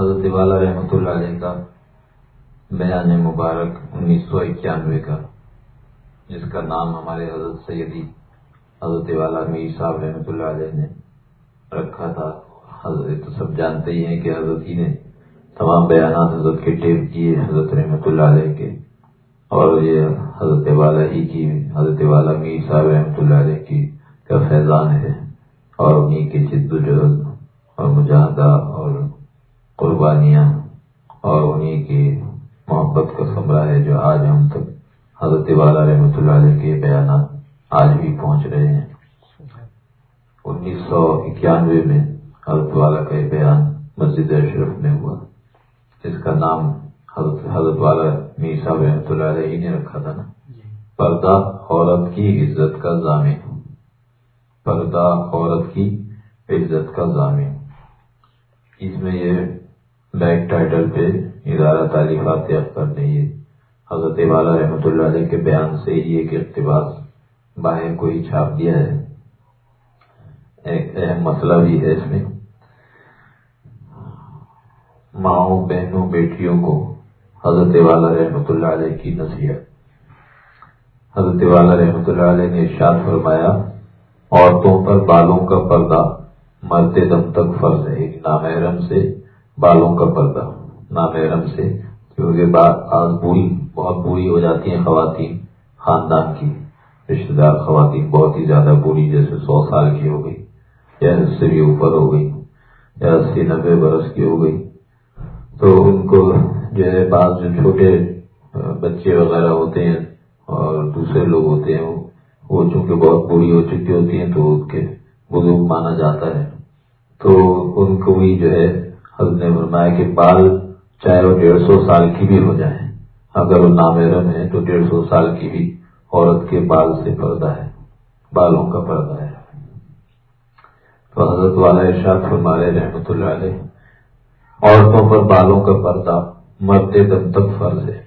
حضرت والا رحمۃ اللہ علیہ کا بیان مبارک انیس سو اکیانوے کا، جس کا نام ہمارے حضرت سیدی حضرت والا میر صاحب رحمۃ اللہ علیہ نے رکھا تھا۔ حضرت تو سب جانتے ہی ہیں کہ حضرت ہی نے تمام بیانات حضرت کے ٹیپ کیے حضرت رحمۃ اللہ علیہ کے، اور یہ حضرت والا ہی کی، حضرت والا میر صاحب رحمۃ اللہ علیہ کی کا فیضان ہے اور انہیں کی جد وجہد اور مجاہدہ اور قربانیاں اور انہیں کی محبت کا سمرہ ہے جو آج ہم تک حضرت والا رحمۃ اللہ علیہ کے بیانات آج بھی پہنچ رہے ہیں۔ انیس سو اکیانوے میں حضرت والا کا یہ بیان مسجد اشرف میں ہوا۔ جس کا نام حضرت حضرت والا صاحب رحمۃ اللہ علیہ نے رکھا تھا نا۔ پردہ عورت کی عزت کا ضامن۔ پردہ عورت کی عزت کا ضامن۔ اس میں یہ بیک ٹائٹل پہ ادارہ تعلیمات کرنے یہ حضرت والا رحمۃ اللہ علیہ کے بیان سے ہی ایک اقتباس باہر کو ہی چھاپ دیا ہے۔ ایک اہم مسئلہ بھی ہے اس میں۔ ماؤں، بہنوں، بیٹیوں کو حضرت والا رحمۃ اللہ علیہ کی نصیحت۔ حضرت والا رحمۃ اللہ علیہ نے ارشاد فرمایا، عورتوں پر بالوں کا پردہ مرتے دم تک فرض ہے۔ نامحرم سے بالوں کا پردہ۔ نامحرم سے، کیونکہ آج بری بہت بری ہو جاتی ہیں خواتین، خاندان کی رشتے دار خواتین بہت ہی زیادہ بری جیسے سو سال کی ہو گئی، یا اس سے بھی اوپر ہو گئی، یا اسی نبے برس کی ہو گئی۔ تو ان کو جو ہے، بعض جو چھوٹے بچے وغیرہ ہوتے ہیں اور دوسرے لوگ ہوتے ہیں، وہ چونکہ بہت بری ہو چکی ہوتی ہیں، تو ان کے بزرگ مانا جاتا ہے۔ تو ان کو بھی جو ہے حضرت نے فرمایا کہ بال چاہے وہ ڈیڑھ سو سال کی بھی ہو جائے اگر وہ نامرم ہے تو ڈیڑھ سو سال کی بھی عورت کے بال سے پردہ ہے، بالوں کا پردہ ہے۔ تو حضرت والا ارشاد فرمارے رحمۃ اللہ علیہ، عورتوں پر بالوں کا پردہ مرتے دم تک فرض ہے۔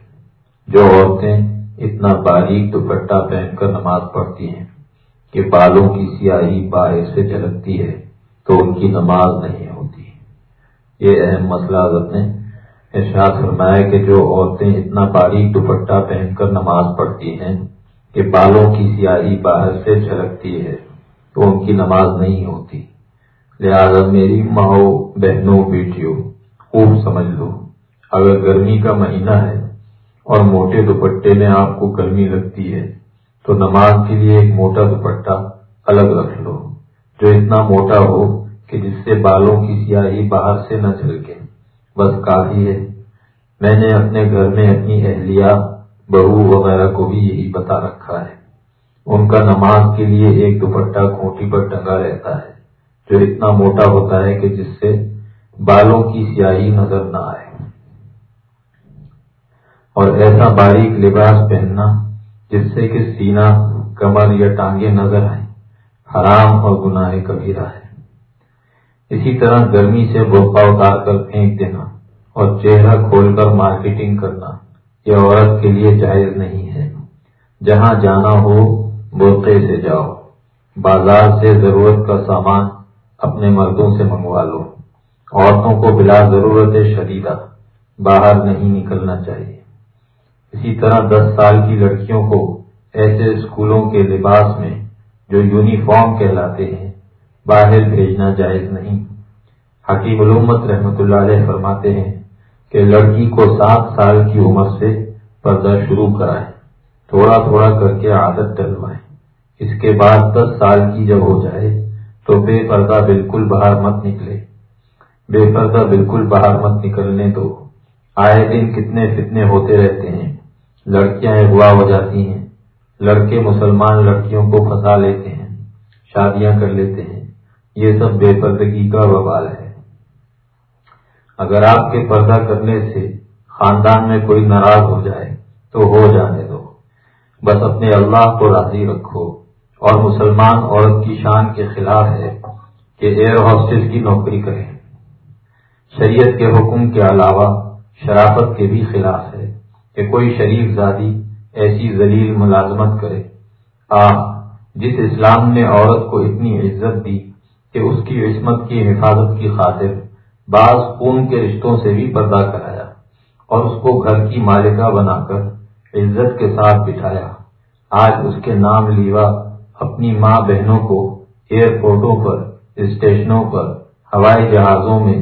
جو عورتیں اتنا باریک دوپٹہ پہن کر نماز پڑھتی ہیں کہ بالوں کی سیاہی باہر سے جھلکتی ہے، تو ان کی نماز نہیں یہ اہم مسئلہ حضرت نے ارشاد فرمایا کہ جو عورتیں اتنا باریک دوپٹہ پہن کر نماز پڑھتی ہیں کہ بالوں کی سیاہی باہر سے جھلکتی ہے، تو ان کی نماز نہیں ہوتی۔ لہذا میری ماؤ بہنوں بیٹیوں، خوب سمجھ لو، اگر گرمی کا مہینہ ہے اور موٹے دوپٹے میں آپ کو گرمی لگتی ہے، تو نماز کے لیے ایک موٹا دوپٹہ الگ رکھ لو۔ جو اتنا موٹا ہو کہ جس سے بالوں کی سیاہی باہر سے نہ جھلکے بس کافی ہے۔ میں نے اپنے گھر میں اپنی اہلیہ، بہو وغیرہ کو بھی یہی بتا رکھا ہے۔ ان کا نماز کے لیے ایک دوپٹہ کھوٹی پر ٹنگا رہتا ہے، جو اتنا موٹا ہوتا ہے کہ جس سے بالوں کی سیاہی نظر نہ آئے۔ اور ایسا باریک لباس پہننا جس سے کہ سینا کمر یا ٹانگیں نظر آئیں۔ حرام اور گناہ کبیرہ ہے۔ اسی طرح گرمی سے بوپا اتار کر پھینک دینا اور چہرہ کھول کر مارکیٹنگ کرنا یہ عورت کے لیے جائز نہیں ہے۔ جہاں جانا ہو بوقے سے جاؤ۔ بازار سے ضرورت کا سامان اپنے مردوں سے منگوا لو۔ عورتوں کو بلا ضرورت شدیدہ باہر نہیں نکلنا چاہیے۔ اسی طرح دس سال کی لڑکیوں کو ایسے اسکولوں کے لباس میں جو یونیفارم کہلاتے ہیں باہر بھیجنا جائز نہیں۔ حکیم علومت رحمت اللہ علیہ فرماتے ہیں کہ لڑکی کو سات سال کی عمر سے پردہ شروع کرائے تھوڑا تھوڑا کر کے عادت ڈلوائے اس کے بعد دس سال کی جب ہو جائے تو بے پردہ بالکل باہر مت نکلے۔ بے پردہ بالکل باہر مت نکلنے دو۔ آئے دن کتنے فتنے ہوتے رہتے ہیں۔ لڑکیاں اغوا ہو جاتی ہیں۔ لڑکے مسلمان لڑکیوں کو پھنسا لیتے ہیں، شادیاں کر لیتے ہیں۔ یہ سب بے پردگی کا وبال ہے۔ اگر آپ کے پردہ کرنے سے خاندان میں کوئی ناراض ہو جائے تو ہو جانے دو۔ بس اپنے اللہ کو راضی رکھو۔ اور مسلمان عورت کی شان کے خلاف ہے کہ ایئر ہاسٹل کی نوکری کریں۔ شریعت کے حکم کے علاوہ شرافت کے بھی خلاف ہے کہ کوئی شریف زادی ایسی ذلیل ملازمت کرے۔ آ جس اسلام نے عورت کو اتنی عزت دی کہ اس کی عصمت کی حفاظت کی خاطر بعض خون کے رشتوں سے بھی پردہ کرایا اور اس کو گھر کی مالکہ بنا کر عزت کے ساتھ بٹھایا۔ آج اس کے نام لیوا اپنی ماں بہنوں کو ایئرپورٹوں پر، اسٹیشنوں پر، ہوائی جہازوں میں،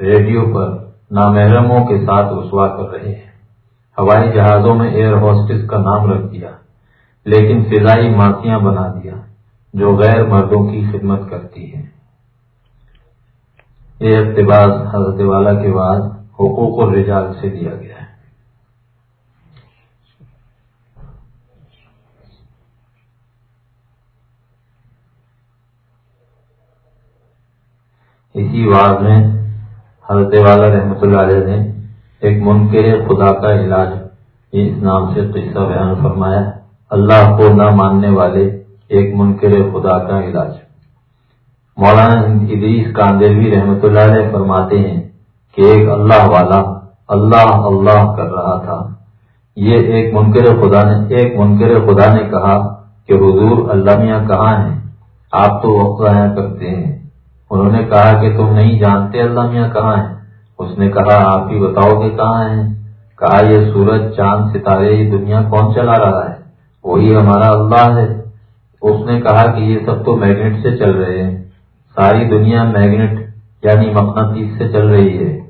ریڈیو پر نامحرموں کے ساتھ رسوا کر رہے ہیں۔ ہوائی جہازوں میں ایئر ہاسٹس کا نام رکھ دیا، لیکن فضائی ماسیاں بنا دیا جو غیر مردوں کی خدمت کرتی ہیں۔ یہ اقتباس حضرت والا کے بعد حقوق الرجال سے دیا گیا ہے۔ اسی بات میں حضرت والا رحمۃ اللہ علیہ نے ایک منکر خدا کا علاج اس نام سے قصہ بیان فرمایا۔ اللہ کو نہ ماننے والے ایک منکر خدا کا علاج۔ مولانا ادریس کاندیلوی رحمۃ اللہ علیہ فرماتے ہیں کہ ایک اللہ والا اللہ اللہ کر رہا تھا۔ یہ ایک منکر خدا نے، ایک منکر خدا نے کہا کہ حضور اللہ کہاں ہیں؟ آپ تو وقت ضائع کرتے ہیں۔ انہوں نے کہا کہ تم نہیں جانتے اللہ میاں کہاں ہیں؟ اس نے کہا، آپ ہی بتاؤ کہ کہاں ہیں؟ کہا، یہ سورج، چاند، ستارے، یہ دنیا کون چلا رہا ہے؟ وہی ہمارا اللہ ہے۔ اس نے کہا کہ یہ سب تو میگنیٹ سے چل رہے ہیں۔ ساری دنیا میگنیٹ یعنی مقناطیس سے چل رہی ہے۔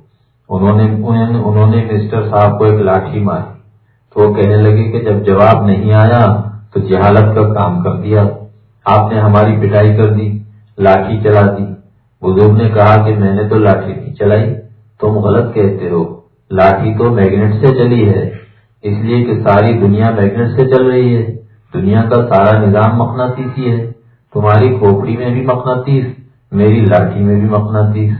انہوں نے انہوں نے مسٹر صاحب کو ایک لاٹھی ماری۔ تو وہ کہنے لگے کہ جب جواب نہیں آیا تو جہالت کا کام کر دیا۔ آپ نے ہماری پٹائی کر دی، لاٹھی چلا دی۔ بزرگ نے کہا کہ میں نے تو لاٹھی نہیں چلائی، تم غلط کہتے ہو۔ لاٹھی تو میگنیٹ سے چلی ہے، اس لیے کہ ساری دنیا میگنیٹ سے چل رہی ہے۔ دنیا کا سارا نظام مقناطیسی ہے۔ تمہاری کھوپڑی میں بھی مقناطیس۔ میری لاٹھی میں بھی مقناطیس۔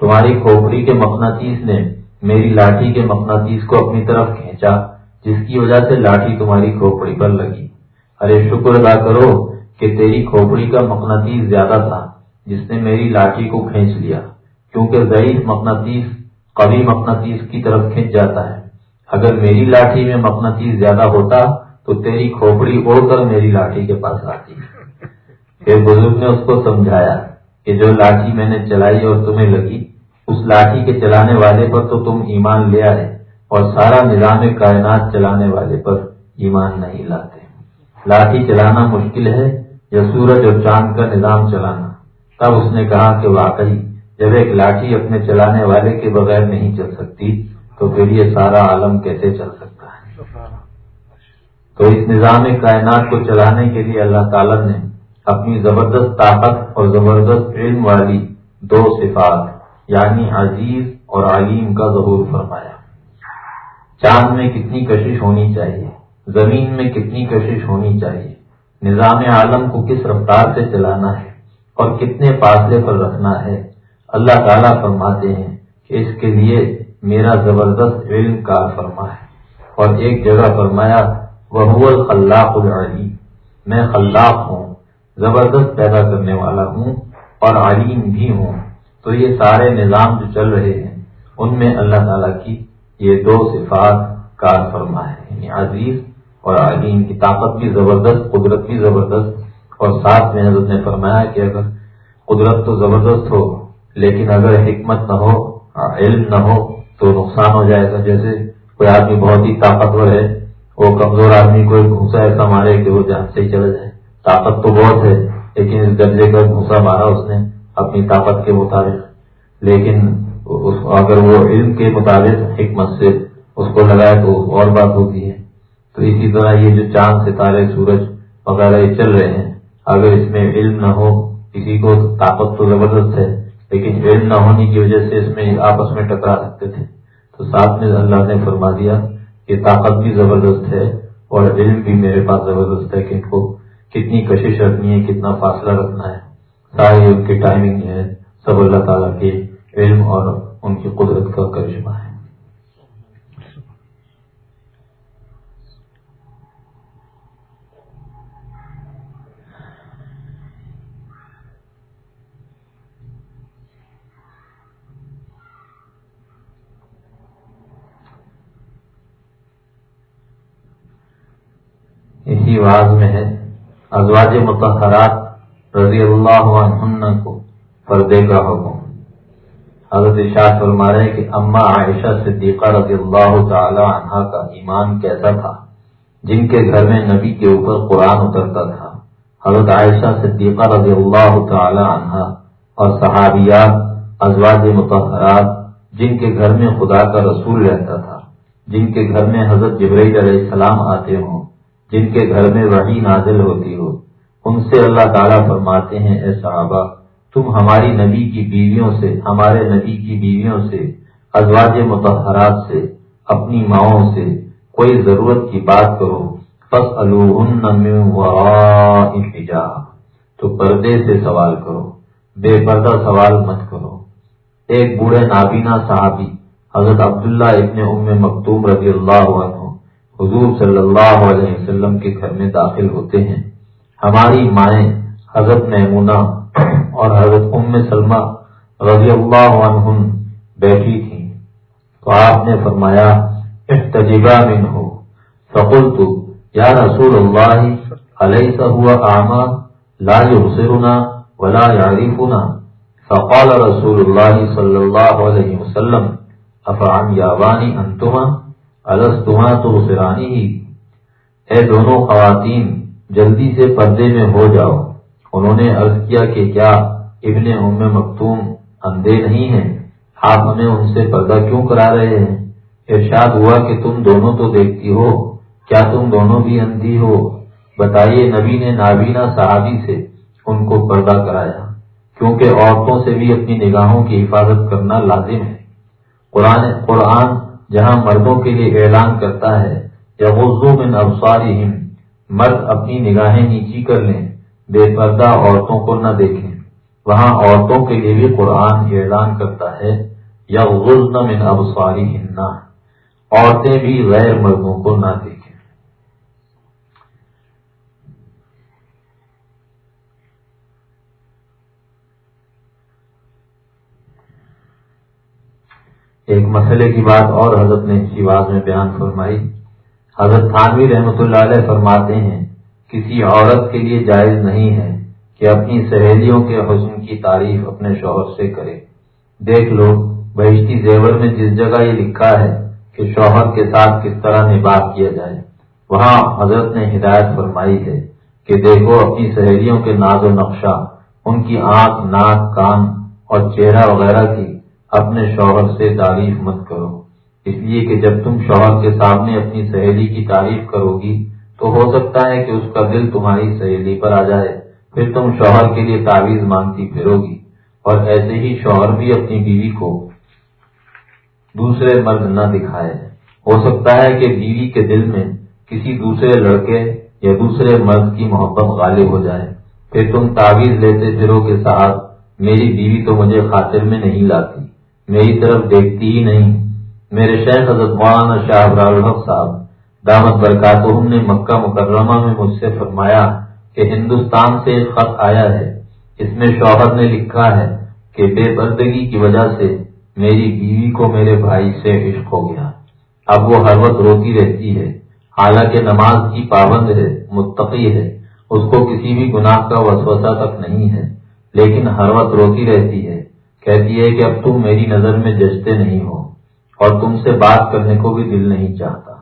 تمہاری کھوپڑی کے مقناطیس نے میری لاٹھی کے مقناطیس کو اپنی طرف کھینچا، جس کی وجہ سے لاٹھی تمہاری کھوپڑی پر لگی۔ ارے، شکر ادا کرو کہ تیری کھوپڑی کا مقناطیس زیادہ تھا، جس نے میری لاٹھی کو کھینچ لیا، کیونکہ ضعیف مقناطیس قوی مقناطیس کی طرف کھینچ جاتا ہے۔ اگر میری لاٹھی میں مقناطیس زیادہ ہوتا، تو تیری کھوپڑی اڑ کر میری لاٹھی کے پاس آتی۔ پھر بزرگ نے اس کو سمجھایا۔ کہ جو لاٹھی میں نے چلائی اور تمہیں لگی، اس لاٹھی کے چلانے والے پر تو تم ایمان لے آئے اور سارا نظام کائنات چلانے والے پر ایمان نہیں لاتے۔ لاٹھی چلانا مشکل ہے یا سورج اور چاند کا نظام چلانا؟ تب اس نے کہا کہ واقعی، جب ایک لاٹھی اپنے چلانے والے کے بغیر نہیں چل سکتی، تو پھر یہ سارا عالم کیسے چل سکتا ہے؟ تو اس نظام کائنات کو چلانے کے لیے اللہ تعالیٰ نے اپنی زبردست طاقت اور زبردست علم والی دو صفات یعنی عزیز اور علیم کا ظہور فرمایا۔ چاند میں کتنی کشش ہونی چاہیے؟ زمین میں کتنی کشش ہونی چاہیے؟ نظام عالم کو کس رفتار سے چلانا ہے؟ اور کتنے فاصلے پر رکھنا ہے؟ اللہ تعالیٰ فرماتے ہیں کہ اس کے لیے میرا زبردست علم کار فرما ہے۔ اور ایک جگہ فرمایا وہ خلاق العلیم میں خلاق ہوں۔ زبردست پیدا کرنے والا ہوں اور علیم بھی ہوں۔ تو یہ سارے نظام جو چل رہے ہیں، ان میں اللہ تعالیٰ کی یہ دو صفات کار فرما ہے۔ یعنی عزیز اور علیم کی طاقت بھی زبردست، قدرت بھی زبردست۔ اور ساتھ میں حضرت نے فرمایا کہ اگر قدرت تو زبردست ہو، لیکن اگر حکمت نہ ہو، علم نہ ہو، تو نقصان ہو جائے گا۔ جیسے کوئی آدمی بہت ہی طاقتور ہے، وہ کمزور آدمی کو گھوسا ایسا مارے کہ وہ جان سے ہی چلا جائے۔ طاقت تو بہت ہے، لیکن اس درجے کا گھوسا مارا اس نے اپنی طاقت کے مطابق۔ لیکن اگر وہ علم کے مطابق حکمت سے اس کو لگائے تو اور بات ہوتی ہے۔ تو اسی طرح یہ جو چاند، ستارے، سورج وغیرہ یہ چل رہے ہیں، اگر اس میں علم نہ ہو، کسی کو طاقت تو زبردست ہے، لیکن علم نہ ہونے کی وجہ سے اس میں آپس میں ٹکرا سکتے تھے۔ تو ساتھ میں اللہ نے فرما دیا کہ طاقت بھی زبردست ہے اور علم بھی میرے پاس زبردست ہے کہ ان کو کتنی کشش رکھنی ہے، کتنا فاصلہ رکھنا ہے۔ ساری ان کی ٹائمنگ ہے۔ سب اللہ تعالیٰ کے علم اور ان کی قدرت کا کرشمہ ہے۔ اسی واز میں ہے۔ ازواج متحرات رضی اللہ عنہ کو پردے کا حکم۔ حضرت اشاعت فرما رہے کہ اما عائشہ صدیقہ رضی اللہ تعالی عنہ کا ایمان کیسا تھا؟ جن کے گھر میں نبی کے اوپر قرآن اترتا تھا۔ حضرت عائشہ صدیقہ رضی اللہ تعالی عنہ اور صحابیات، ازواج متحرات جن کے گھر میں خدا کا رسول رہتا تھا، جن کے گھر میں حضرت جبرائیل علیہ السلام آتے ہوں۔ جن کے گھر میں وحی نازل ہوتی ہو۔ ان سے اللہ تعالیٰ فرماتے ہیں، اے صحابہ، تم ہماری نبی کی بیویوں سے، ہمارے نبی کی بیویوں سے، ازواج متحرات سے، اپنی ماؤں سے کوئی ضرورت کی بات کرو۔ بس تو پردے سے سوال کرو، بے پردہ سوال مت کرو۔ ایک بوڑھے نابینا صحابی، حضرت عبداللہ ابن ام مکتوم رضی اللہ عنہ حضور صلی اللہ علیہ وسلم کے گھر میں داخل ہوتے ہیں۔ ہماری مائیں حضرت محمونہ اور حضرت ام سلمہ رضی اللہ عنہ بیٹھی تھیں۔ تو آپ نے فرمایا، احتجبا من ہو فقل تو یا رسول اللہ علیہ ہوا آما لا یبصرنا ولا یعریفنا۔ فقال رسول اللہ صلی اللہ علیہ وسلم افعان یابانی انتما؟ الستما تو سرانی ہی۔ اے دونوں خواتین، جلدی سے پردے میں ہو جاؤ۔ انہوں نے عرض کیا کہ کیا ابن ام مکتوم اندھے نہیں ہیں؟ آپ ہمیں ان سے پردہ کیوں کرا رہے ہیں؟ ارشاد ہوا کہ تم دونوں تو دیکھتی ہو۔ کیا تم دونوں بھی اندھی ہو؟ بتائیے، نبی نے نابینا صحابی سے ان کو پردہ کرایا۔ کیونکہ عورتوں سے بھی اپنی نگاہوں کی حفاظت کرنا لازم ہے۔ قرآن قرآن جہاں مردوں کے لیے اعلان کرتا ہے یا غزو میں نوساری مرد اپنی نگاہیں نیچی کر لیں، بے پردہ عورتوں کو نہ دیکھیں۔ وہاں عورتوں کے لیے بھی قرآن اعلان کرتا ہے یا غزن من ابساری عورتیں بھی غیر مردوں کو نہ دیکھیں۔ ایک مسئلے کی بات اور حضرت نے اسی بات میں بیان فرمائی۔ حضرت تھانوی رحمۃ اللہ علیہ فرماتے ہیں، کسی عورت کے لیے جائز نہیں ہے کہ اپنی سہیلیوں کے حسن کی تعریف اپنے شوہر سے کرے۔ دیکھ لو، بہشتی زیور میں جس جگہ یہ لکھا ہے کہ شوہر کے ساتھ کس طرح نباہ کیا جائے، وہاں حضرت نے ہدایت فرمائی ہے کہ دیکھو اپنی سہیلیوں کے ناز و نقشہ، ان کی آنکھ، ناک، کان اور چہرہ وغیرہ کی اپنے شوہر سے تعریف مت کرو۔ اس لیے کہ جب تم شوہر کے سامنے اپنی سہیلی کی تعریف کرو گی، تو ہو سکتا ہے کہ اس کا دل تمہاری سہیلی پر آ جائے۔ پھر تم شوہر کے لیے تعویذ مانگتی پھرو گی۔ اور ایسے ہی شوہر بھی اپنی بیوی کو دوسرے مرد نہ دکھائے۔ ہو سکتا ہے کہ بیوی کے دل میں کسی دوسرے لڑکے یا دوسرے مرد کی محبت غالب ہو جائے۔ پھر تم تعویذ لیتے پھرو کے ساتھ میری بیوی تو مجھے خاطر میں نہیں لاتی۔ میری طرف دیکھتی ہی نہیں۔ میرے شیخ حضرت مولانا شاہ الحق صاحب دامت برکات نے مکہ مکرمہ میں مجھ سے فرمایا کہ ہندوستان سے ایک خط آیا ہے۔ اس میں شوہر نے لکھا ہے کہ بے پردگی کی وجہ سے میری بیوی کو میرے بھائی سے عشق ہو گیا۔ اب وہ ہر وقت روتی رہتی ہے۔ حالانکہ نماز کی پابند ہے، متقی ہے۔ اس کو کسی بھی گناہ کا وسوسہ تک نہیں ہے، لیکن ہر وقت روتی رہتی ہے۔ کہتی ہے کہ اب تم میری نظر میں جچتے نہیں ہو اور تم سے بات کرنے کو بھی دل نہیں چاہتا۔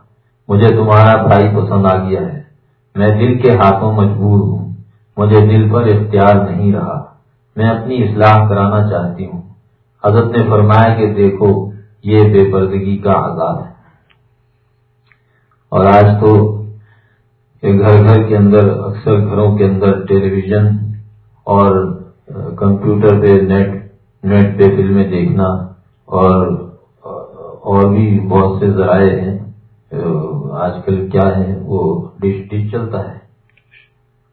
مجھے تمہارا بھائی پسند آ گیا ہے۔ میں دل کے ہاتھوں مجبور ہوں۔ مجھے دل پر اختیار نہیں رہا۔ میں اپنی اصلاح کرانا چاہتی ہوں۔ حضرت نے فرمایا کہ دیکھو، یہ بے پردگی کا آزاد ہے۔ اور آج تو گھر گھر کے اندر، اکثر گھروں کے اندر ٹیلی ویژن اور کمپیوٹر پہ نیٹ نیٹ پہ فلمیں دیکھنا اور اور بھی بہت سے ذرائع ہیں۔ آج کل کیا ہے؟ وہ ڈش ڈش چلتا ہے۔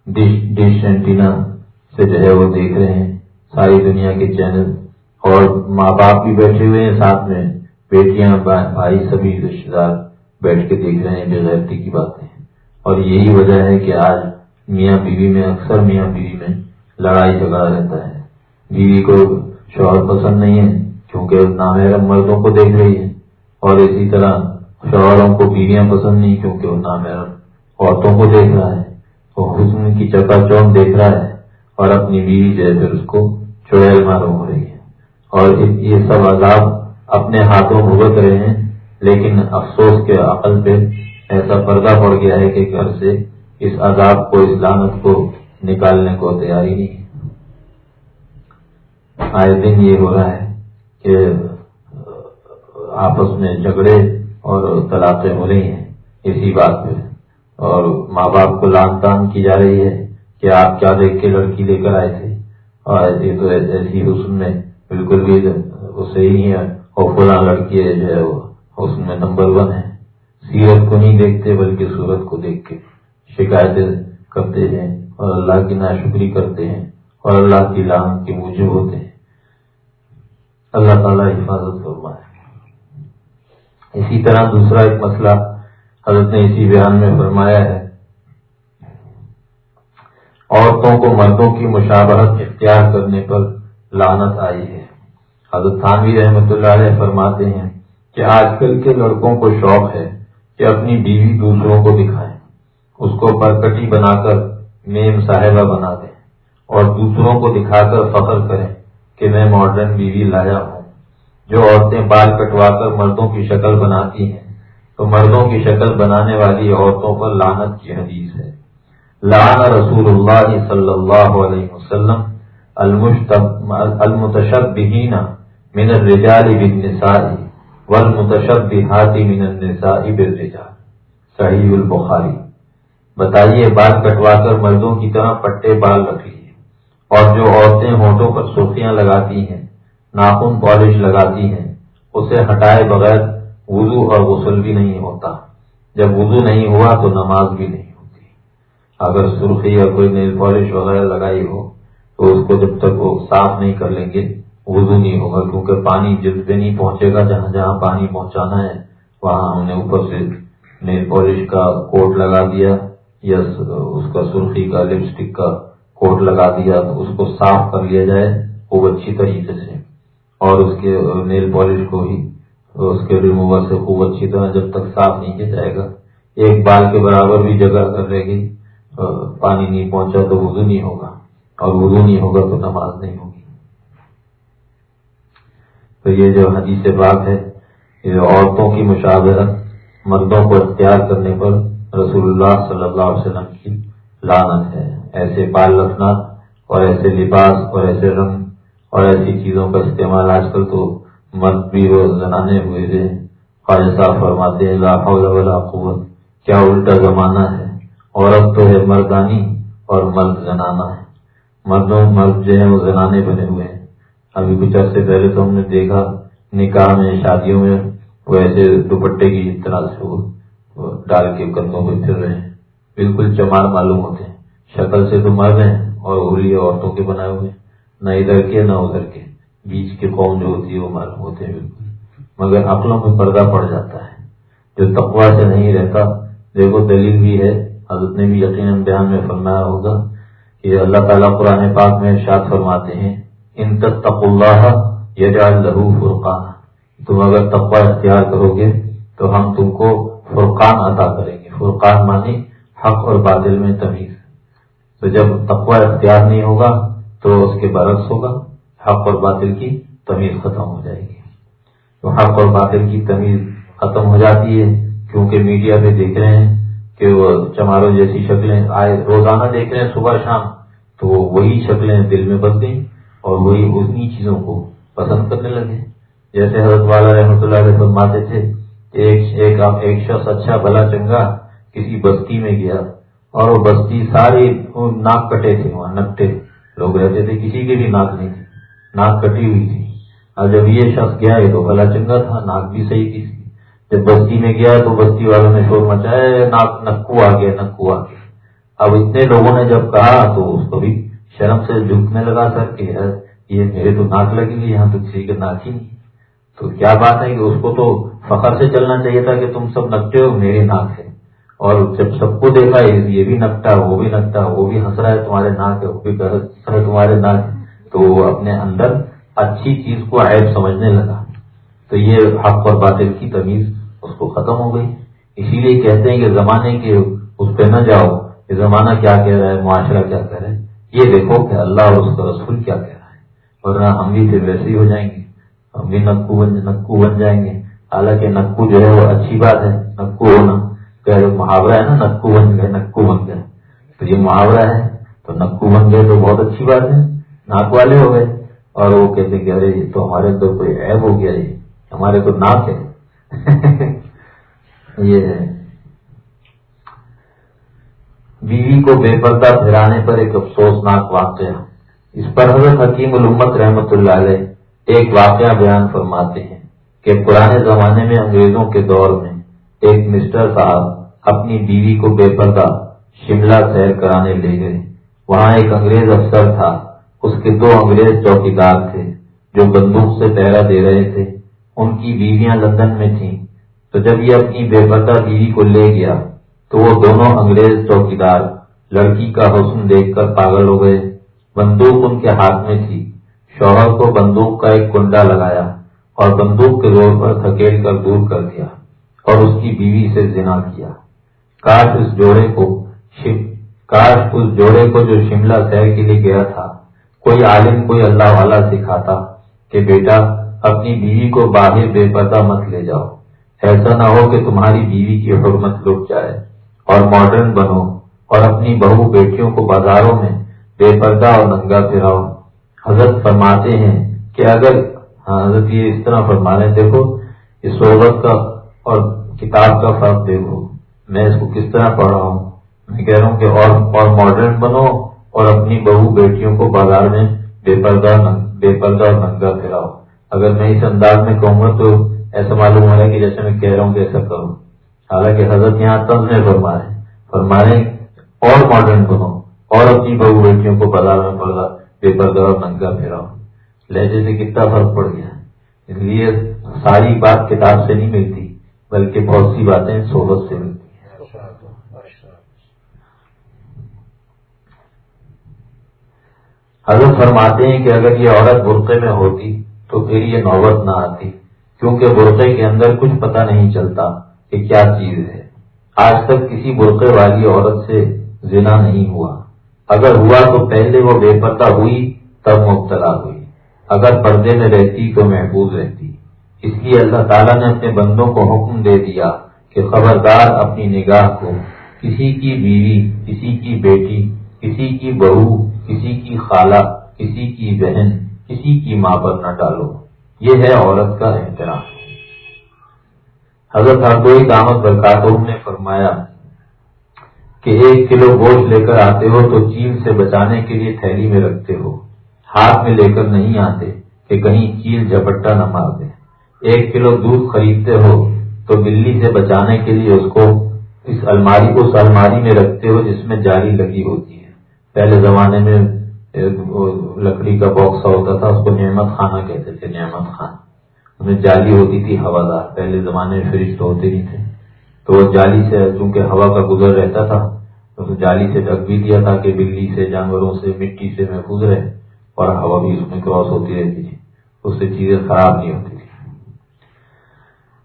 ڈش ڈش اینٹینا سے جو ہے وہ دیکھ رہے ہیں۔ ساری دنیا کے چینل۔ اور ماں باپ بھی بیٹھے ہوئے ہیں ساتھ میں۔ بیٹیاں، بھائی سبھی رشتے دار بیٹھ کے دیکھ رہے ہیں بےغیرتی کی باتیں۔ اور یہی وجہ ہے کہ آج میاں بیوی میں، اکثر میاں بیوی میں لڑائی جھگڑا رہتا ہے۔ بیوی کو شوہر پسند نہیں ہے، کیونکہ نامحرم مردوں کو دیکھ رہی ہے۔ اور اسی طرح شوہروں کو بیویاں پسند نہیں، کیونکہ وہ نامحرم عورتوں کو دیکھ رہا ہے۔ وہ حسن کی چکا چوند دیکھ رہا ہے اور اپنی بیوی جو ہے پھر اس کو چڑیل معلوم ہو رہی ہے اور یہ سب عذاب اپنے ہاتھوں بھگت رہے ہیں، لیکن افسوس کے عقل پہ ایسا پردہ پڑ گیا ہے کہ گھر سے اس عذاب کو، اس لانت کو نکالنے کو تیاری نہیں۔ ہے آئے دن یہ ہو رہا ہے کہ آپس میں جھگڑے اور طلاقیں ہو رہی ہیں، اسی بات پہ اور ماں باپ کو لان تان کی جا رہی ہے کہ آپ کیا دیکھ کے لڑکی لے کر آئے تھے۔ اور یہ تو ایسی حسن میں بالکل بھی صحیح ہے۔ اور فلاں لڑکی ہے جو ہے وہ حسن میں نمبر ون ہے۔ سیرت کو نہیں دیکھتے بلکہ سورت کو دیکھ کے شکایتیں کرتے ہیں اور اللہ کی ناشکری کرتے ہیں اور اللہ کی لان کے موجود ہوتے ہیں۔ اللہ تعالیٰ حفاظت فرمائے۔ اسی طرح دوسرا ایک مسئلہ حضرت نے اسی بیان میں فرمایا ہے۔ عورتوں کو مردوں کی مشابہت اختیار کرنے پر لانت آئی ہے۔ حضرت تھانوی رحمۃ اللہ علیہ فرماتے ہیں کہ آج کل کے لڑکوں کو شوق ہے کہ اپنی بیوی دوسروں کو دکھائیں۔ اس کو پرکٹی بنا کر میم صاحبہ بنا دیں اور دوسروں کو دکھا کر فخر کریں۔ کہ میں ماڈرن بیوی لایا ہوں، جو عورتیں بال کٹوا کر مردوں کی شکل بناتی ہیں۔ تو مردوں کی شکل بنانے والی عورتوں پر لانت کی حدیث ہے۔ لان رسول اللہ صلی اللہ علیہ وسلم المتشبہین من الرجال بالنساء والمتشبہات من النساء بالرجال۔ صحیح البخاری۔ بتائیے، بال کٹوا کر مردوں کی طرح پٹے بال رکھ لیے اور جو عورتیں ہونٹوں پر سرخیاں لگاتی ہیں، ناخن پالش لگاتی ہیں، اسے ہٹائے بغیر وضو اور غسل بھی نہیں ہوتا۔ جب وضو نہیں ہوا تو نماز بھی نہیں ہوتی۔ اگر سرخی یا کوئی نیل پالش وغیرہ لگائی ہو، تو اس کو جب تک وہ صاف نہیں کر لیں گے، وضو نہیں ہوگا، کیونکہ پانی جب پہ نہیں پہنچے گا، جہاں جہاں پانی پہنچانا ہے، وہاں ہم نے اوپر سے نیل پالش کا کوٹ لگا دیا یا اس کا سرخی کا لپسٹک کا کوٹ لگا دیا تو اس کو صاف کر لیا جائے خوب اچھی طریقے سے اور اس کے نیل پالش کو ہی اس کے ریموور سے خوب اچھی طرح جب تک صاف نہیں کیا جائے گا، ایک بال کے برابر بھی جگہ کر رہے گی پانی نہیں پہنچا تو وضو نہیں ہوگا اور وضو نہیں ہوگا تو نماز نہیں ہوگی۔ تو یہ جو حدیث بات ہے، یہ عورتوں کی مشاورت، مردوں کو اختیار کرنے پر رسول اللہ صلی اللہ علیہ وسلم کی لانت ہے۔ ایسے بال رکھنا اور ایسے لباس اور ایسے رنگ اور ایسی چیزوں کا استعمال آج کل تو مرد بھی وہ زنانے ہوئے تھے خواجہ صاحب فرماتے ہیں ولا قوت، کیا الٹا زمانہ ہے؟ عورت تو ہے مردانی اور مرد زنانا ہے۔ مردوں مرد جو ہیں وہ زنانے بنے ہوئے ہیں۔ ابھی کچھ عرصے پہلے تو ہم نے دیکھا، نکاح میں، شادیوں میں وہ ایسے دوپٹے کی طرح سے وہ ڈال کے کندھوں پہ پھر رہے ہیں۔ بالکل چمار معلوم ہوتے ہیں۔ شکل سے تو مرد ہیں اور اولی عورتوں کے بنائے ہوئے نہ ادھر کے، نہ ادھر کے۔ بیچ کے قوم جو ہوتی ہے وہ معلوم ہوتے ہیں بالکل۔ مگر عقلوں میں پردہ پڑ جاتا ہے۔ جو تقوا سے نہیں رہتا، دیکھو دلیل بھی ہے۔ حضرت نے بھی یقیناً بیان میں فرمایا ہوگا کہ اللہ تعالیٰ قرآن پاک میں ارشاد فرماتے ہیں، ان تک اللہ یجعل لہو فرقان تم اگر تقوا اختیار کرو گے تو ہم تم کو فرقان عطا کریں گے۔ فرقان مانی حق اور بادل میں تمیز۔ تو جب تقوا اختیار نہیں ہوگا تو اس کے برعکس ہوگا، حق اور باطل کی تمیز ختم ہو جائے گی۔ تو حق اور باطل کی تمیز ختم ہو جاتی ہے کیونکہ میڈیا پہ دیکھ رہے ہیں کہ وہ چماروں جیسی شکلیں آئے، روزانہ دیکھ رہے ہیں صبح شام، تو وہی شکلیں دل میں بس گئی اور وہی انہیں چیزوں کو پسند کرنے لگے۔ جیسے حضرت والا رحمۃ اللہ علیہ فرماتے تھے ایک ایک شخص اچھا بھلا، چنگا کسی بستی میں گیا اور وہ بستی ساری ناک کٹے تھے وہاں نکٹے لوگ رہتے تھے، کسی کے بھی ناک نہیں تھی ناک کٹی ہوئی تھی۔ اور جب یہ شخص گیا، یہ تو بلا چنگا تھا، ناک بھی صحیح تھی۔ جب بستی میں گیا تو بستی والوں نے شور مچایا ناک نکو آ گیا، نکو آ گیا۔ اب اتنے لوگوں نے جب کہا تو اس کو بھی شرم سے جھکنے لگا سر کہ یہ میرے تو ناک لگی ہوئی یہاں تو کسی کے ناک ہی نہیں۔ تو کیا بات ہے کہ اس کو تو فخر سے چلنا چاہیے تھا کہ تم سب نکتے ہو، میرے ناک ہے اور جب سب کو دیکھا، یہ بھی نکتا، وہ بھی نکتا، وہ بھی ہنس رہا ہے، تمہارے ناک ہے، وہ بھی ہے تمہارے ناک تو وہ اپنے اندر اچھی چیز کو عیب سمجھنے لگا۔ تو یہ حق اور باطل کی تمیز اس کو ختم ہو گئی۔ اسی لیے کہتے ہیں کہ زمانے کے اس پہ نہ جاؤ کہ زمانہ کیا کہہ رہا ہے، معاشرہ کیا کہہ رہا ہے۔ یہ دیکھو کہ اللہ اور اس کا رسول کیا کہہ رہا ہے۔ ورنہ ہم بھی پھر ویسے ہی ہو جائیں گے۔ ہم بھی نکو بن نکو بن جائیں گے۔ حالانکہ نکو جو ہے وہ اچھی بات ہے نکو ہونا۔ کہ محاورہ ہے نا نکو بن گئے نکو بن گئے تو یہ محاورہ ہے، تو نکو بن گئے تو بہت اچھی بات ہے، ناک والے ہو گئے، اور وہ کہتے کہ ارے یہ تو ہمارے تو کوئی عیب ہو گیا، یہ ہمارے تو ناک ہے۔ یہ ہے۔ بیوی کو بے پردہ پھیرانے پر ایک افسوسناک واقعہ۔ اس پر حضرت حکیم الامت رحمت اللہ علیہ ایک واقعہ بیان فرماتے ہیں کہ پرانے زمانے میں انگریزوں کے دور میں ایک مسٹر صاحب اپنی بیوی کو بے پردہ شملہ سیر کرانے لے گئے۔ وہاں ایک انگریز افسر تھا۔ اس کے دو انگریز چوکیدار تھے جو بندوق سے پہرا دے رہے تھے۔ ان کی بیویاں لندن میں تھیں۔ تو جب یہ اپنی بے پردہ بیوی کو لے گیا، تو وہ دونوں انگریز چوکیدار لڑکی کا حسن دیکھ کر پاگل ہو گئے۔ بندوق ان کے ہاتھ میں تھی۔ شوہر کو بندوق کا ایک کنڈا لگایا اور بندوق کے زور پر تھکیل کر دور کر دیا اور اس کی بیوی سے زنا کیا۔ کاش اس جوڑے کو کاش اس جوڑے کو جو شملہ شہر کے لیے گیا تھا، کوئی عالم، کوئی اللہ والا سکھاتا کہ بیٹا، اپنی بیوی کو باہر بے پردہ مت لے جاؤ۔ ایسا نہ ہو کہ تمہاری بیوی کی حرمت لٹ جائے۔ اور ماڈرن بنو اور اپنی بہو بیٹیوں کو بازاروں میں بے پردہ اور ننگا پھراؤ۔ حضرت فرماتے ہیں کہ اگر ہاں، حضرت یہ اس طرح فرما رہے دیکھو، اس صحبت کا اور کتاب کا فرق دیکھو۔ میں اس کو کس طرح پڑھ رہا ہوں میں کہہ رہا ہوں کہ اور اور ماڈرن بنو اور اپنی بہو بیٹیوں کو بازار میں بے پردہ بے پردہ اور ننگا پھراؤ۔ اگر میں اس انداز میں کہوں گا تو ایسا معلوم ہو رہا ہے کہ جیسے میں کہہ رہا ہوں کہ ایسا کروں۔ حالانکہ حضرت یہاں تب میں فرما رہے فرما رہے اور ماڈرن بنو اور اپنی بہو بیٹیوں کو بازار میں پڑا بے پردہ اور ننگا پھیراؤ لہجے سے کتنا فرق پڑ گیا۔ اس لیے ساری بات کتاب سے نہیں ملتی، بلکہ بہت سی باتیں صحبت سے ملتی۔ حضرت فرماتے ہیں کہ اگر یہ عورت برقعے میں ہوتی تو پھر یہ نوبت نہ آتی، کیونکہ برقعے کے اندر کچھ پتہ نہیں چلتا کہ کیا چیز ہے۔ آج تک کسی برقعے والی عورت سے زنا نہیں ہوا۔ اگر ہوا تو پہلے وہ بے پتہ ہوئی، تب مبتلا ہوئی۔ اگر پردے میں رہتی تو محفوظ رہتی۔ اس لیے اللہ تعالیٰ نے اپنے بندوں کو حکم دے دیا کہ خبردار اپنی نگاہ کو، کسی کی بیوی، کسی کی بیٹی، کسی کی بہو کسی کی خالہ، کسی کی بہن، کسی کی ماں پر نہ ڈالو۔ یہ ہے عورت کا احترام۔ حضرت ہردوئی دامت برکاتہم نے فرمایا کہ ایک کلو گوشت لے کر آتے ہو تو چیل سے بچانے کے لیے تھیلی میں رکھتے ہو۔ ہاتھ میں لے کر نہیں آتے کہ کہیں چیل جھپٹا نہ مار دے۔ ایک کلو دودھ خریدتے ہو تو بلی سے بچانے کے لیے اس کو اس الماری اس الماری میں رکھتے ہو جس میں جاری لگی ہوتی۔ ہے پہلے زمانے میں لکڑی کا باکس ہوتا تھا، اس کو نعمت خانہ کہتے تھے، نعمت خان۔ جالی ہوتی تھی ہوادار پہلے زمانے میں فریج تو ہوتے نہیں تھے۔ تو وہ جالی سے، چونکہ ہوا کا گزر رہتا تھا، تو جالی سے ڈھک بھی دیا تھا کہ بلی سے، جانوروں سے، مٹی سے محفوظ رہے اور ہوا بھی اس میں کراس ہوتی رہتی تھی۔ اس سے چیزیں خراب نہیں ہوتی تھی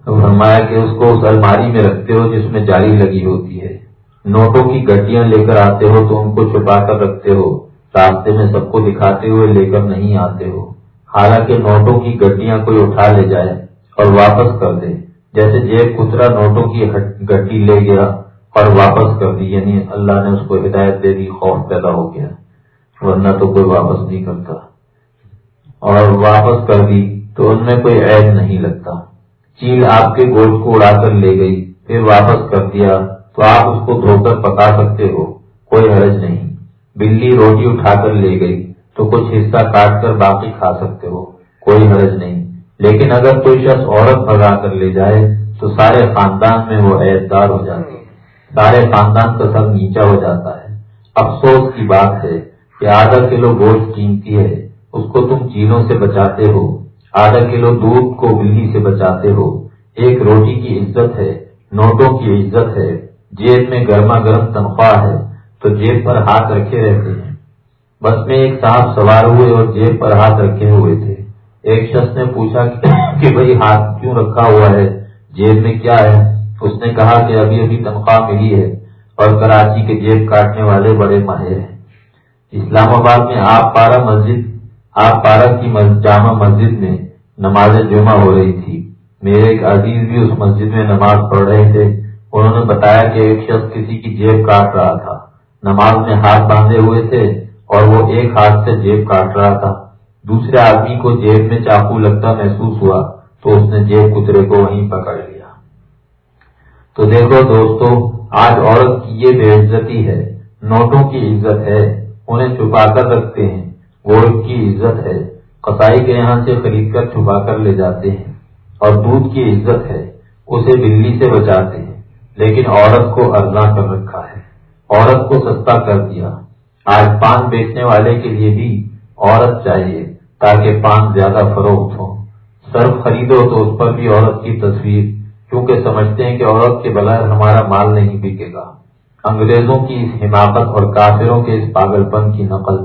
فرمایا کہ اس کو اس الماری میں رکھتے ہو جس میں جالی لگی ہوتی ہے۔ نوٹوں کی گڈیاں لے کر آتے ہو تو ان کو چھپا کر رکھتے ہو، راستے میں سب کو دکھاتے ہوئے لے کر نہیں آتے ہو۔ حالانکہ نوٹوں کی گڈیاں کوئی اٹھا لے جائے اور واپس کر دے۔ جیسے جیب کترا نوٹوں کی گڈی لے گیا اور واپس کر دی یعنی اللہ نے اس کو ہدایت دے دی، خوف پیدا ہو گیا۔ ورنہ تو کوئی واپس نہیں کرتا۔ اور واپس کر دی تو ان میں کوئی عیب نہیں لگتا۔ چیل آپ کے گوشت کو اڑا کر لے گئی، پھر واپس کر دیا۔ تو آپ اس کو دھو کر پکا سکتے ہو، کوئی حرج نہیں۔ بلی روٹی اٹھا کر لے گئی تو کچھ حصہ کاٹ کر باقی کھا سکتے ہو، کوئی حرج نہیں۔ لیکن اگر کوئی شخص عورت بھگا کر لے جائے تو سارے خاندان میں وہ عیدار ہو جاتی ہے سارے خاندان کا سب نیچا ہو جاتا ہے۔ افسوس کی بات ہے کہ آدھا کلو گوشت قیمتی ہے، اس کو تم چیلوں سے بچاتے ہو۔ آدھا کلو دودھ کو بلی سے بچاتے ہو۔ ایک روٹی کی عزت ہے، نوٹوں کی عزت ہے۔ جیب میں گرما گرم تنخواہ ہے تو جیب پر ہاتھ رکھے رہتے ہیں۔ بس میں ایک صاحب سوار ہوئے اور جیب پر ہاتھ رکھے ہوئے تھے۔ ایک شخص نے پوچھا کہ بھائی ہاتھ کیوں رکھا ہوا ہے؟ جیب میں کیا ہے؟ اس نے کہا کہ ابھی ابھی تنخواہ ملی ہے اور کراچی کے جیب کاٹنے والے بڑے ماہر ہیں۔ اسلام آباد میں آپ پارا مسجد، آپ پارا کی جامع مسجد میں نماز جمعہ ہو رہی تھی۔ میرے ایک عزیز بھی اس مسجد میں نماز پڑھ رہے تھے۔ انہوں نے بتایا کہ ایک شخص کسی کی جیب کاٹ رہا تھا۔ نماز میں ہاتھ باندھے ہوئے تھے اور وہ ایک ہاتھ سے جیب کاٹ رہا تھا۔ دوسرے آدمی کو جیب میں چاقو لگتا محسوس ہوا تو اس نے جیب کترے کو وہیں پکڑ لیا۔ تو دیکھو دوستو، آج عورت کی یہ بے عزتی ہے، نوٹوں کی عزت ہے، انہیں چھپا کر رکھتے ہیں گولڈ کی عزت ہے۔ قصائی کے یہاں سے خرید کر چھپا کر لے جاتے ہیں اور دودھ کی عزت ہے، اسے بلی سے بچاتے ہیں۔ لیکن عورت کو ارزاں کر رکھا ہے۔ عورت کو سستا کر دیا۔ آج پان بیچنے والے کے لیے بھی عورت چاہیے تاکہ پان زیادہ فروخت ہو۔ سرف خریدو تو اس پر بھی عورت کی تصویر، کیونکہ سمجھتے ہیں کہ عورت کے بغیر ہمارا مال نہیں بکے گا۔ انگریزوں کی اس حماقت اور کافروں کے اس پاگل پن کی نقل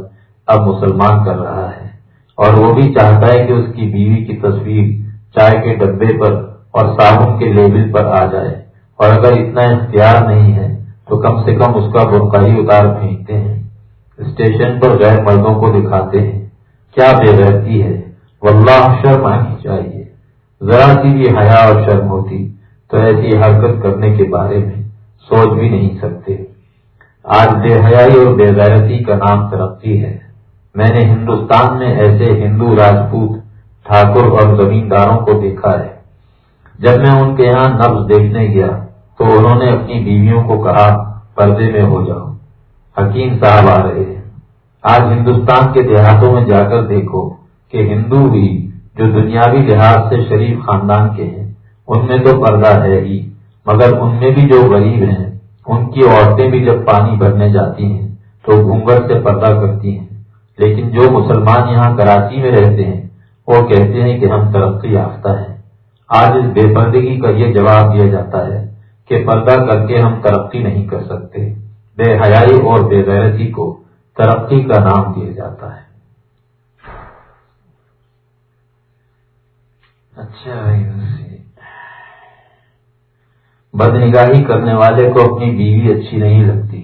اب مسلمان کر رہا ہے۔ اور وہ بھی چاہتا ہے کہ اس کی بیوی کی تصویر چائے کے ڈبے پر اور صابن کے لیبل پر آ جائے۔ اور اگر اتنا اختیار نہیں ہے، تو کم سے کم اس کا برقعی اتار پھینکتے ہیں۔ اسٹیشن پر غیر مردوں کو دکھاتے ہیں۔ کیا بے غیرتی ہے؟ واللہ شرم آنی چاہیے۔ ذرا سی بھی حیا اور شرم ہوتی، تو ایسی حرکت کرنے کے بارے میں سوچ بھی نہیں سکتے۔ آج بے حیائی اور بے غیرتی کا نام ترقی ہے۔ میں نے ہندوستان میں ایسے ہندو راجپوت، ٹھاکر اور زمینداروں کو دیکھا ہے۔ جب میں ان کے یہاں نبز دیکھنے گیا تو انہوں نے اپنی بیویوں کو کہا، پردے میں ہو جاؤ۔ حکیم صاحب آ رہے ہیں۔ آج ہندوستان کے دیہاتوں میں جا کر دیکھو کہ ہندو بھی جو دنیاوی لحاظ سے شریف خاندان کے ہیں، ان میں تو پردہ ہے ہی۔ مگر ان میں بھی جو غریب ہیں، ان کی عورتیں بھی جب پانی بھرنے جاتی ہیں، تو گھونگٹ سے پردہ کرتی ہیں۔ لیکن جو مسلمان یہاں کراچی میں رہتے ہیں، وہ کہتے ہیں کہ ہم ترقی یافتہ ہیں۔ آج اس بے پردگی کا یہ جواب دیا جاتا ہے۔ کہ پردہ کر کے ہم ترقی نہیں کر سکتے۔ بے حیائی اور بے غیرتی کو ترقی کا نام دیا جاتا ہے۔ اچھا بد نگاہی کرنے والے کو اپنی بیوی اچھی نہیں لگتی۔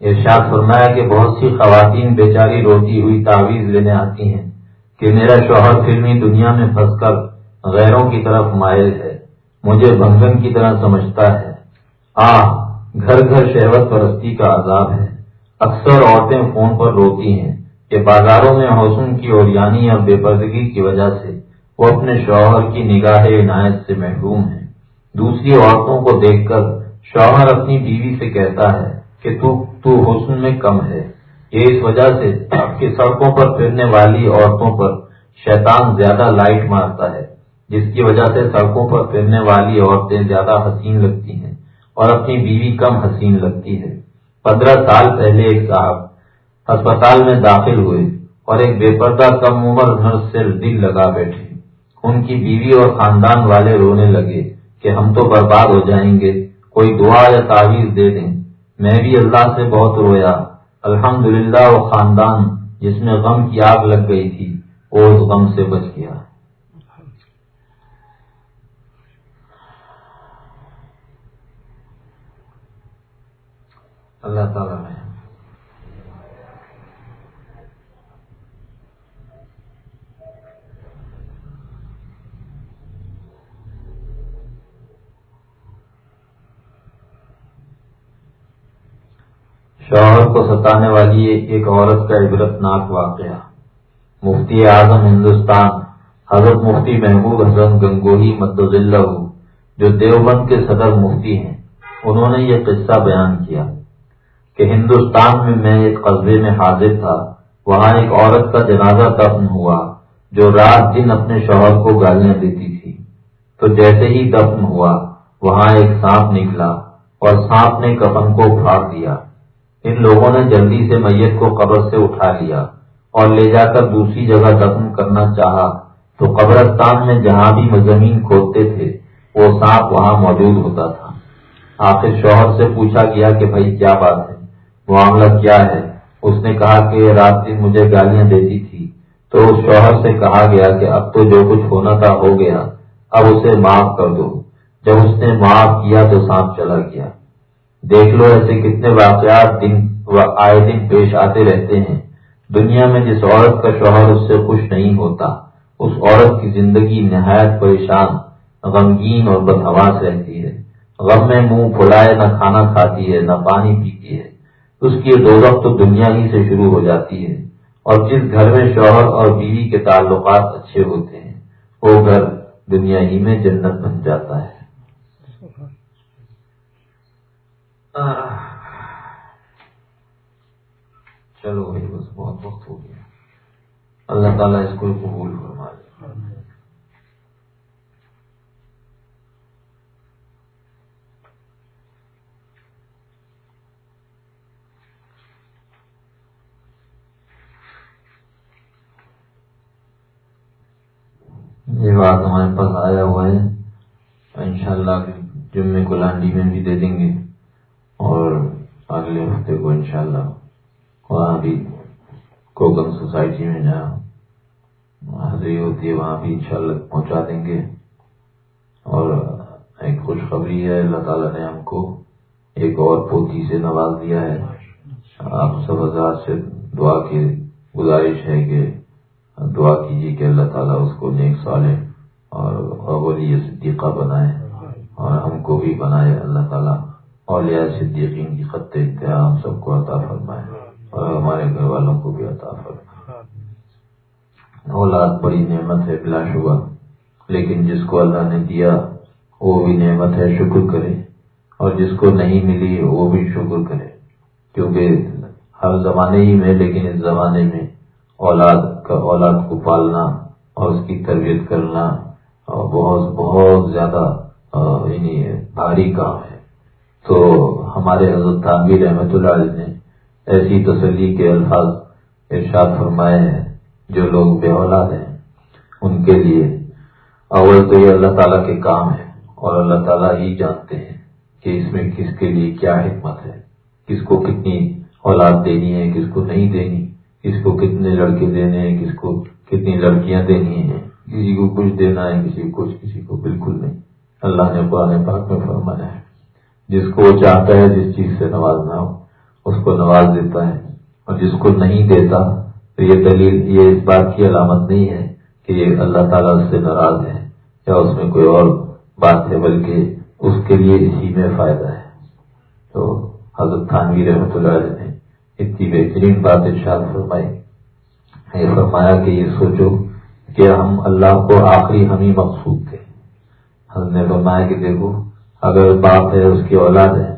ارشاد فرمایا کہ بہت سی خواتین بیچاری روتی ہوئی تعویذ لینے آتی ہیں کہ میرا شوہر فلمی دنیا میں پھنس کر غیروں کی طرف مائل ہے۔ مجھے بنگن کی طرح سمجھتا ہے۔ آ گھر گھر شہوت پرستی کا عذاب ہے۔ اکثر عورتیں فون پر روتی ہیں کہ بازاروں میں حوصن کی اوریانی یا بے پردگی کی وجہ سے وہ اپنے شوہر کی نگاہ عنایت سے محروم ہیں۔ دوسری عورتوں کو دیکھ کر شوہر اپنی بیوی سے کہتا ہے کہ تو تو حسن میں کم ہے۔ یہ اس وجہ سے کہ سڑکوں پر پھرنے والی عورتوں پر شیطان زیادہ لائٹ مارتا ہے۔ جس کی وجہ سے سڑکوں پر پھرنے والی عورتیں زیادہ حسین لگتی ہیں اور اپنی بیوی کم حسین لگتی ہے۔ پندرہ سال پہلے ایک صاحب اسپتال میں داخل ہوئے اور ایک بے پردہ کم عمر نرس سے دل لگا بیٹھے۔ ان کی بیوی اور خاندان والے رونے لگے کہ ہم تو برباد ہو جائیں گے، کوئی دعا یا تعویذ دے دیں۔ میں بھی اللہ سے بہت رویا۔ الحمدللہ، وہ خاندان جس میں غم کی آگ لگ گئی تھی، وہ اس غم سے بچ گیا۔ اللہ تعالیٰ میں شوہر کو ستانے والی ایک عورت کا عبرت ناک واقعہ۔ مفتی اعظم ہندوستان، حضرت مفتی محبوب حسن گنگوہی مدلہ جو دیوبند کے صدر مفتی ہیں، انہوں نے یہ قصہ بیان کیا۔ کہ ہندوستان میں میں ایک قصبے میں حاضر تھا، وہاں ایک عورت کا جنازہ دفن ہوا جو رات دن اپنے شوہر کو گالیاں دیتی تھی۔ تو جیسے ہی دفن ہوا، وہاں ایک سانپ نکلا اور سانپ نے کفن کو پھاڑ دیا۔ ان لوگوں نے جلدی سے میت کو قبر سے اٹھا لیا اور لے جا کر دوسری جگہ دفن کرنا چاہا۔ تو قبرستان میں جہاں بھی زمین کھودتے تھے، وہ سانپ وہاں موجود ہوتا تھا۔ آخر شوہر سے پوچھا گیا کہ بھائی، کیا بات ہے؟ معاملہ کیا ہے؟ اس نے کہا کہ رات دن مجھے گالیاں دیتی تھی۔ تو اس شوہر سے کہا گیا کہ اب تو جو کچھ ہونا تھا ہو گیا، اب اسے معاف کر دو۔ جب اس نے معاف کیا تو سانپ چلا گیا۔ دیکھ لو ایسے کتنے واقعات دن و آئے دن پیش آتے رہتے ہیں۔ دنیا میں جس عورت کا شوہر اس سے خوش نہیں ہوتا، اس عورت کی زندگی نہایت پریشان، غمگین اور بدہواس رہتی ہے۔ غم میں منہ پھلائے، نہ کھانا کھاتی ہے، نہ پانی پیتی ہے۔ اس کی دو وقت تو دنیا ہی سے شروع ہو جاتی ہے اور جس گھر میں شوہر اور بیوی کے تعلقات اچھے ہوتے ہیں، وہ گھر دنیا ہی میں جنت بن جاتا ہے۔ چلو بھائی، بس بہت وقت ہو گیا۔ اللہ تعالیٰ اس کو قبول فرما یہ بات ہمارے پاس آیا ہوا ہے ان شاء اللہ جمعے کو لانڈی میں بھی دے دیں گے اور اگلے ہفتے کو انشاءاللہ وہاں بھی کوکن سوسائٹی میں جہاں حاضری ہوتی ہے وہاں بھی انشاءاللہ پہنچا دیں گے۔ اور ایک خوشخبری ہے، اللہ تعالیٰ نے ہم کو ایک اور پوتی سے نواز دیا ہے۔ آپ سب ہزار سے دعا کی گزارش ہے کہ دعا کیجیے کہ اللہ تعالیٰ اس کو نیک سالے اور اولی صدیقہ بنائے اور ہم کو بھی بنائے۔ اللہ تعالیٰ اولیاء صدیقین کی خط انتہا ہم سب کو عطا فرمائے اور ہمارے گھر والوں کو بھی عطا فرمائے۔ اولاد بڑی نعمت ہے بلا شبہ۔ لیکن جس کو اللہ نے دیا، وہ بھی نعمت ہے، شکر کرے۔ اور جس کو نہیں ملی، وہ بھی شکر کرے۔ کیونکہ ہر زمانے ہی میں، لیکن اس زمانے میں اولاد کا، اولاد کو پالنا اور اس کی تربیت کرنا بہت بہت زیادہ یعنی بھاری کام ہے۔ تو ہمارے حضرت تعمیر احمد اللہ علیہ نے ایسی تسلی کے الفاظ ارشاد فرمائے ہیں۔ جو لوگ بے اولاد ہیں، ان کے لیے اول تو یہ اللہ تعالیٰ کے کام ہے اور اللہ تعالیٰ ہی جانتے ہیں کہ اس میں کس کے لیے کیا حکمت ہے، کس کو کتنی اولاد دینی ہے، کس کو نہیں دینی، کس کو کتنے لڑکے دینے ہیں، کس کو کتنی لڑکیاں دینی ہیں۔ کسی کو کچھ دینا ہے، کسی کو کچھ، کسی کو بالکل نہیں۔ اللہ نے قرآن پاک میں فرمایا ہے، جس کو وہ چاہتا ہے جس چیز سے نوازنا ہو، اس کو نواز دیتا ہے اور جس کو نہیں دیتا تو یہ دلیل، یہ اس بات کی علامت نہیں ہے کہ یہ اللہ تعالیٰ اس سے ناراض ہے یا اس میں کوئی اور بات ہے، بلکہ اس کے لیے اسی میں فائدہ ہے۔ تو حضرت خانوی رحمۃ اللہ علیہ نے اتنی بہترین بات ارشاد فرمائی۔ یہ فرمایا کہ یہ سوچو کہ ہم اللہ کو آخری ہم ہی مقصود تھے۔ حضرت نے فرمایا کہ دیکھو، اگر باپ ہے، اس کی اولاد ہے،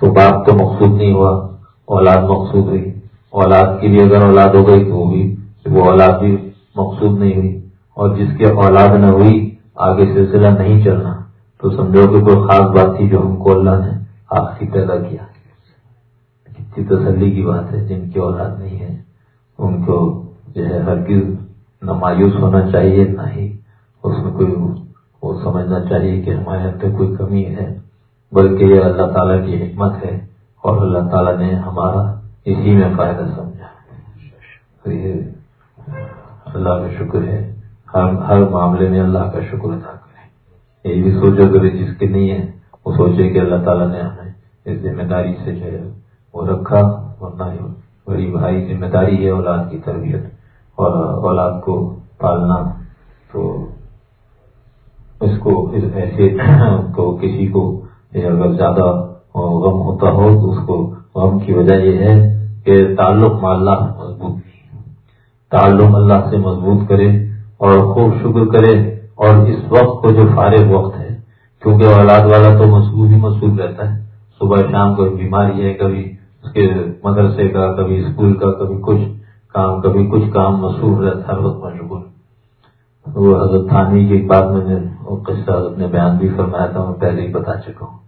تو باپ تو مقصود نہیں ہوا، اولاد مقصود ہوئی۔ اولاد کی بھی اگر اولاد ہو گئی تو بھی وہ اولاد بھی مقصود نہیں ہوئی۔ اور جس کی اولاد نہ ہوئی، آگے سلسلہ نہیں چلنا۔ تو سمجھو کہ کوئی خاص بات تھی جو ہم کو اللہ نے آخری پیدا کیا۔ کتنی تسلی کی بات ہے، جن کی اولاد نہیں ہے، ان کو جو ہے ہر کی نہ مایوس ہونا چاہیے، نہ ہی اس میں کوئی وہ سمجھنا چاہیے کہ ہمارے ہاں اندر کوئی کمی ہے، بلکہ یہ اللہ تعالیٰ کی حکمت ہے اور اللہ تعالیٰ نے ہمارا اسی میں فائدہ سمجھا تو یہ اللہ کا شکر ہے۔ ہر ہر معاملے میں اللہ کا شکر ادا کرے۔ یہ بھی سوچو کہ جس کے نہیں ہے، وہ سوچے کہ اللہ تعالیٰ نے ہمیں اس ذمہ داری سے جو ہے وہ رکھا۔ ورنہ بڑی بھائی ذمہ داری ہے اولاد کی تربیت اور اولاد کو پالنا۔ تو اس کو ایسے کو، کسی کو اگر زیادہ غم ہوتا ہو تو اس کو غم کی وجہ یہ ہے کہ تعلق اللہ مضبوط نہیں تعلق اللہ سے مضبوط کرے اور خوب شکر کرے اور اس وقت کو جو فارغ وقت ہے، کیونکہ اولاد والا تو مصروف ہی مصروف رہتا ہے۔ صبح شام کو بیماری ہے، کبھی اس کے مدرسے کا، کبھی اسکول کا، کبھی کچھ کام، کبھی کچھ کام مصروف رہتا ہے وقت مشغول۔ وہ حضرت تھانوی کی ایک بات میں نے قصہ حضرت نے بیان بھی فرمایا تھا، میں پہلے ہی بتا چکا ہوں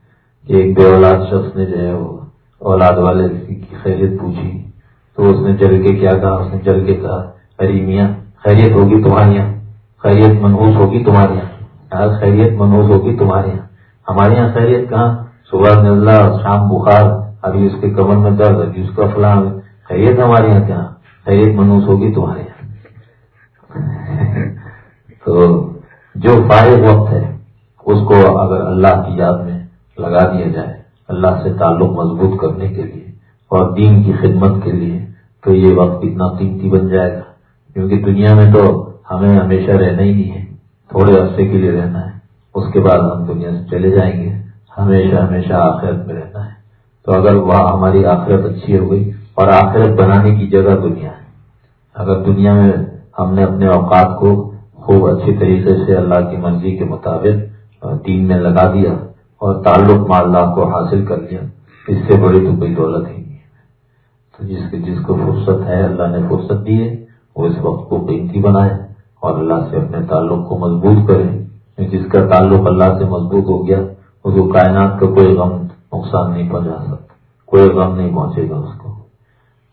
کہ ایک بے اولاد شخص نے جو ہے، وہ اولاد والے کی خیریت پوچھی تو اس نے جل کے کیا کہا؟ اس نے جل کے کہا، ارے میاں، خیریت ہوگی تمہارے یہاں، خیریت منحوس ہوگی تمہارے یہاں خیریت منحوس ہوگی تمہارے یہاں۔ ہمارے یہاں خیریت کہاں؟ صبح نزلہ شام بخار، ابھی اس کے کمر میں درد، ابھی اس کا فلاں خیریت ہمارے یہاں کہاں خیریت منحوس ہوگی تمہارے یہاں۔ تو جو فارغ وقت ہے، اس کو اگر اللہ کی یاد میں لگا دیا جائے اللہ سے تعلق مضبوط کرنے کے لیے اور دین کی خدمت کے لیے تو یہ وقت کتنا قیمتی بن جائے گا۔ کیونکہ دنیا میں تو ہمیں ہمیشہ رہنا ہی نہیں ہے، تھوڑے عرصے کے لیے رہنا ہے، اس کے بعد ہم دنیا سے چلے جائیں گے، ہمیشہ ہمیشہ آخرت میں رہنا ہے۔ تو اگر وہاں ہماری آخرت اچھی ہو گئی اور آخرت بنانے کی جگہ دنیا ہے۔ اگر دنیا میں ہم نے اپنے اوقات کو خوب اچھی طریقے سے اللہ کی مرضی کے مطابق دین میں لگا دیا اور تعلق مالدہ کو حاصل کر لیا، اس سے بڑی تو کوئی دولت ہی نہیں ہے۔ تو جس جس کو فرصت ہے، اللہ نے فرصت دی ہے، وہ اس وقت کو قیمتی بنائے اور اللہ سے اپنے تعلق کو مضبوط کرے۔ جس کا تعلق اللہ سے مضبوط ہو گیا، اس کو کائنات کا کوئی غم نقصان نہیں پہنچا سکتا۔ کوئی غم نہیں پہنچے گا اس کو۔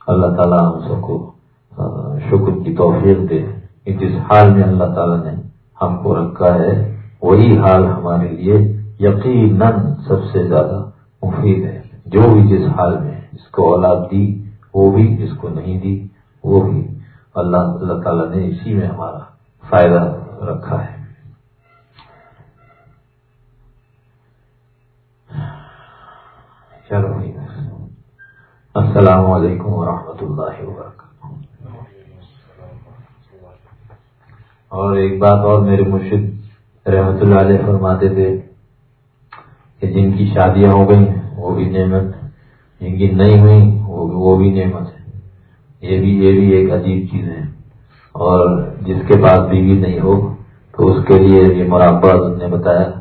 اللہ تعالیٰ ہم سب کو شکر کی توفیق دے۔ کہ جس حال میں اللہ تعالیٰ نے ہم کو رکھا ہے، وہی حال ہمارے لیے یقیناً سب سے زیادہ مفید ہے۔ جو بھی جس حال میں جس کو اولاد دی، وہ بھی جس کو نہیں دی، وہ بھی۔ اللہ اللہ تعالیٰ نے اسی میں ہمارا فائدہ رکھا ہے۔ چلو السلام علیکم ورحمۃ اللہ وبرکاتہ۔ اور ایک بات اور میرے مرشد رحمت اللہ علیہ فرماتے تھے۔ کہ جن کی شادیاں ہو گئی وہ بھی نعمت جن کی نہیں ہوئی وہ بھی نعمت ہے یہ بھی یہ بھی ایک عجیب چیز ہے۔ اور جس کے پاس بیوی نہیں ہو، تو اس کے لیے یہ مراقبہ نے بتایا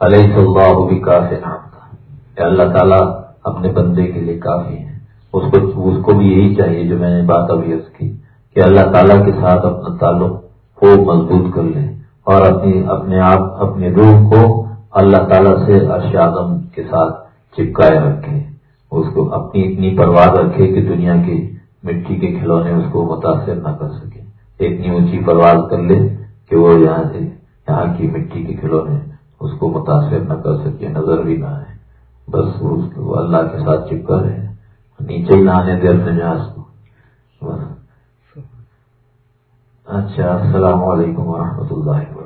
علیہ اللہ بھی کافی نام تھا کہ اللہ تعالیٰ اپنے بندے کے لیے کافی ہے اس کو اس کو بھی یہی چاہیے جو میں نے بات ابھی عرض کی، کہ اللہ تعالیٰ کے ساتھ اپنا تعلق کو مضبوط کر لے اور اپنی اپنے آپ اپنے روح کو اللہ تعالیٰ سے ارشادم کے ساتھ چپکائے رکھے اس کو اپنی اتنی پرواہ رکھے کہ دنیا کی مٹی کے کھلونے اس کو متاثر نہ کر سکے اتنی اونچی پرواز کر لے کہ وہ یہاں سے یہاں کی مٹی کے کھلونے اس کو متاثر نہ کر سکے نظر بھی نہ آئے۔ بس وہ اللہ کے ساتھ چپکا رہے۔ نیچے ہی نہ آنے دے اپنے جہاز کو۔ بس۔ اچھا السلام علیکم ورحمۃ اللہ وبرکاتہ۔